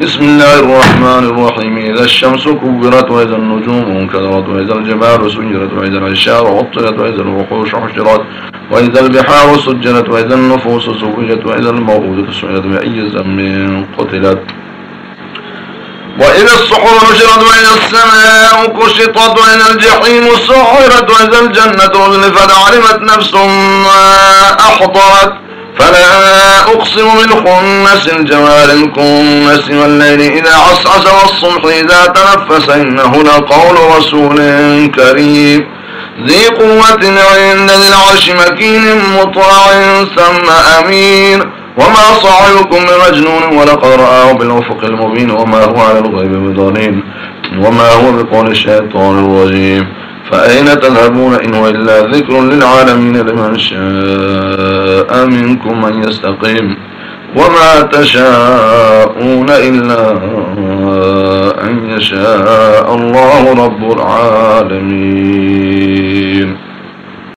بسم الله الرحمن الرحيم. إذا الشمس كبرت وإذا النجوم انكدرت وإذا الجبال سجرت وإذا العشار عطلت وإذا الوحوش حشرت وإذا البحار سجلت وإذا النفوس زوجت وإذا الموءودة سئلت بأي ذنب قتلت. وإذا الصحف نشرت وإذا السماء كشطت وإذا الجحيم سعرت وإذا الجنة أزلفت علمت نفس ما أحضرت. فلا أقسم بالخنس الجوار الكنس والليل إذا عسعس والصبح إذا تنفس إنه لقول رسول كريم. ذي قوة عند العرش مكين مطاع ثم أمين. وما صاحبكم بمجنون ولقد رآه بالأفق المبين. وما هو على الغيب بضنين. وما هو بقول الشيطان الرجيم. فأين تذهبون إن هو إلا ذكر للعالمين لمن شاء منكم أن يستقيم وما تشاءون إلا أن يشاء الله رب العالمين